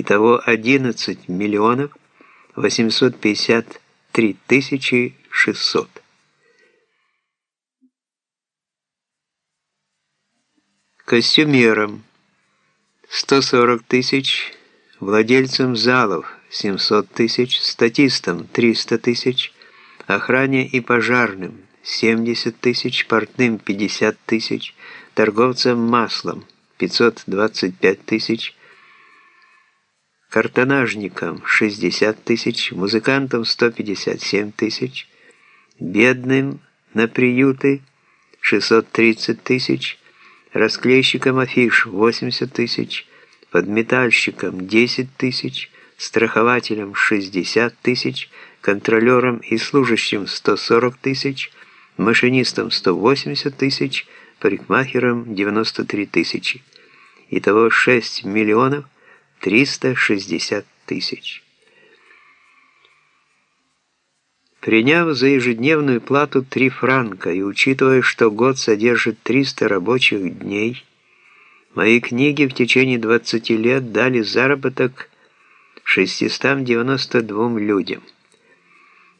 Итого 11 миллионов 853 тысячи 600. Костюмерам 140 тысяч, владельцам залов 700 тысяч, статистам 300 тысяч, охране и пожарным 70 тысяч, портным 50 тысяч, торговцам маслом 525 тысяч, картонажникам 60 тысяч, музыкантам 157 тысяч, бедным на приюты 630 тысяч, расклейщикам афиш 80 тысяч, подметальщикам 10 тысяч, страхователям 60 тысяч, контролерам и служащим 140 тысяч, машинистам 180 тысяч, парикмахерам 93 тысячи. Итого 6 миллионов 360 тысяч. Приняв за ежедневную плату 3 франка и учитывая, что год содержит 300 рабочих дней, мои книги в течение 20 лет дали заработок 692 людям.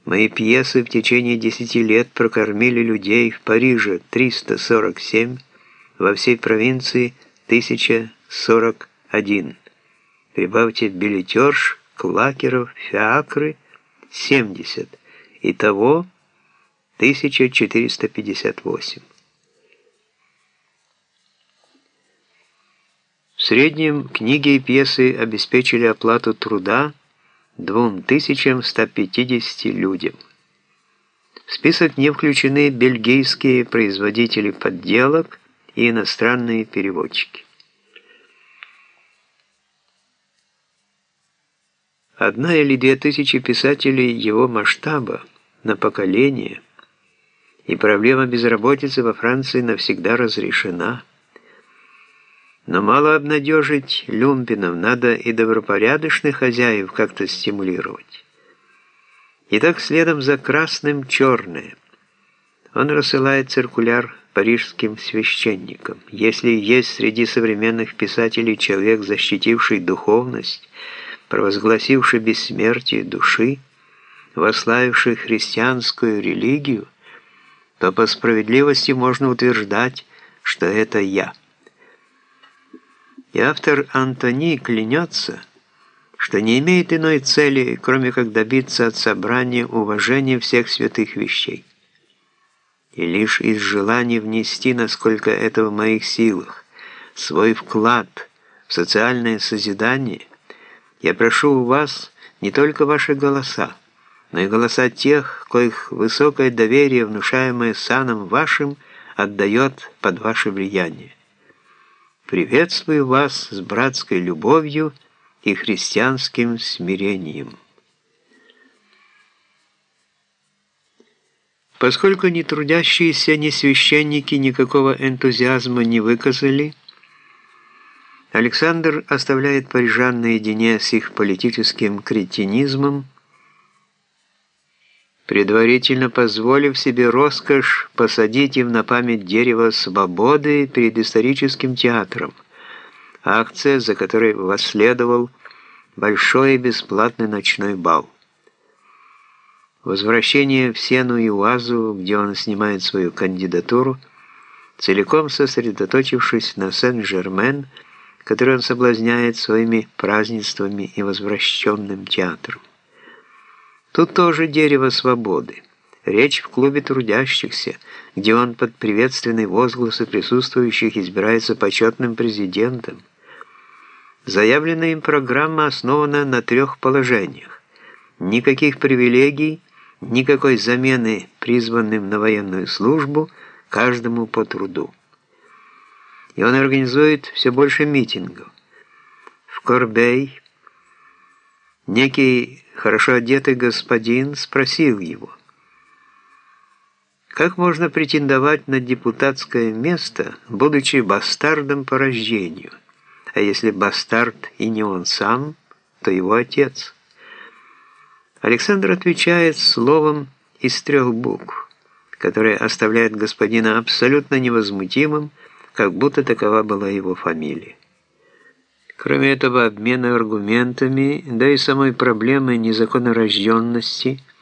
Мои пьесы в течение 10 лет прокормили людей в Париже 347, во всей провинции 1041. Прибавьте билетерш, клакеров, фиакры 70. Итого 1458. В среднем книги и пьесы обеспечили оплату труда 2150 людям. В список не включены бельгийские производители подделок и иностранные переводчики. Одна или две тысячи писателей его масштаба на поколение, и проблема безработицы во Франции навсегда разрешена. Но мало обнадежить люмпинов, надо и добропорядочных хозяев как-то стимулировать. Итак, следом за красным черное. Он рассылает циркуляр парижским священникам. Если есть среди современных писателей человек, защитивший духовность, провозгласивший бессмертие души, вославивший христианскую религию, то по справедливости можно утверждать, что это я. И автор Антони клянется, что не имеет иной цели, кроме как добиться от собрания уважения всех святых вещей. И лишь из желания внести, насколько это в моих силах, свой вклад в социальное созидание – я прошу у вас не только ваши голоса, но и голоса тех, коих высокое доверие, внушаемое саном вашим, отдает под ваше влияние. Приветствую вас с братской любовью и христианским смирением. Поскольку ни трудящиеся, ни священники никакого энтузиазма не выказали, Александр оставляет парижан наедине с их политическим кретинизмом, предварительно позволив себе роскошь посадить им на память дерево свободы перед историческим театром, акция, за которой восследовал большой и бесплатный ночной бал. Возвращение в Сену и Уазу, где он снимает свою кандидатуру, целиком сосредоточившись на Сен-Жермен – который он соблазняет своими празднествами и возвращенным театром. Тут тоже дерево свободы. Речь в клубе трудящихся, где он под приветственные возгласы присутствующих избирается почетным президентом. Заявленная им программа основана на трех положениях. Никаких привилегий, никакой замены призванным на военную службу, каждому по труду и он организует все больше митингов. В Корбей некий хорошо одетый господин спросил его, как можно претендовать на депутатское место, будучи бастардом по рождению, а если бастард и не он сам, то его отец. Александр отвечает словом из трех букв, которое оставляет господина абсолютно невозмутимым, как будто такова была его фамилия. Кроме этого обмена аргументами, да и самой проблемы незаконнорожденности –